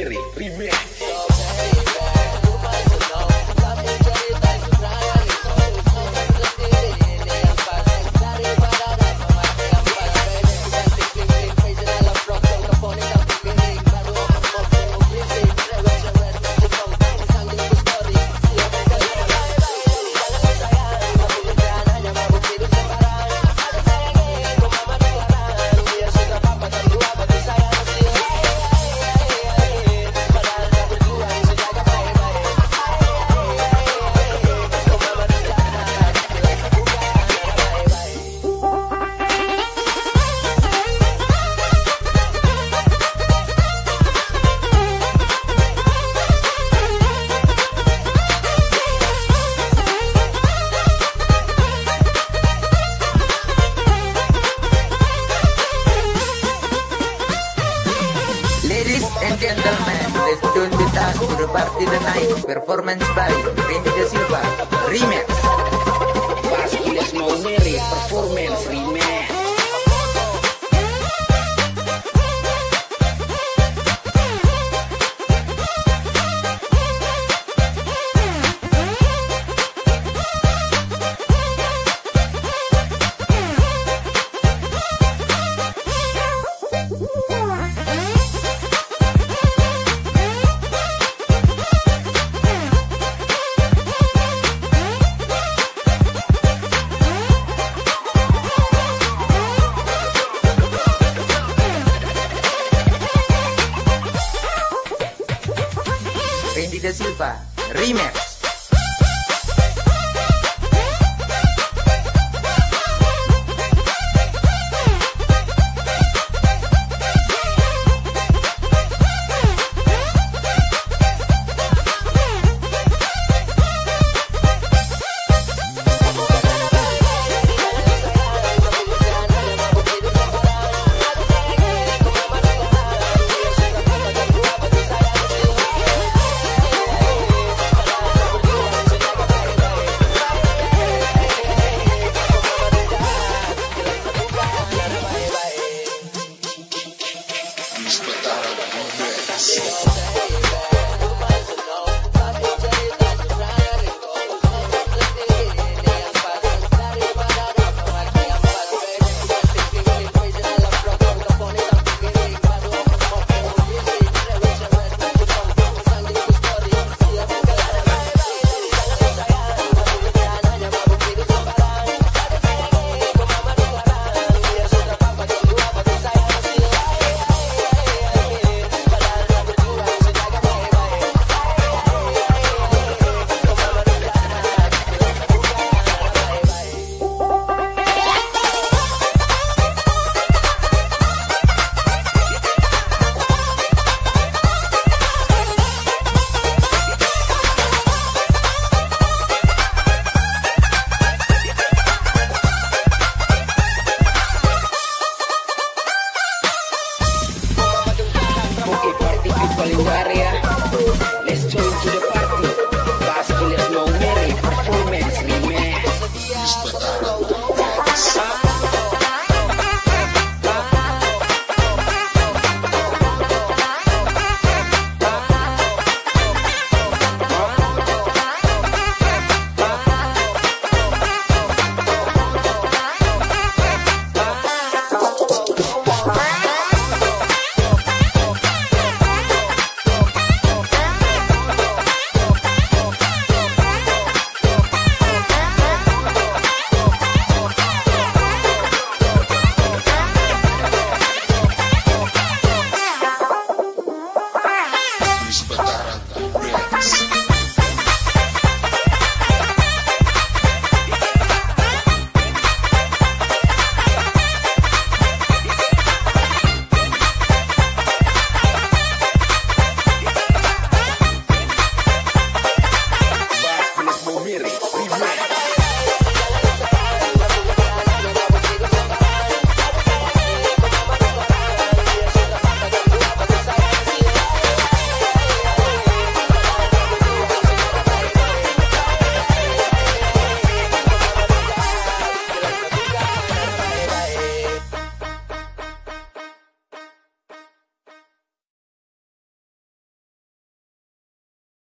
Primere, primeiro. Ladies and gentlemen, let's join with us to the party tonight. Performance by Randy Silva, Remix. Vasquez Mauzeri, Performance Silva Remix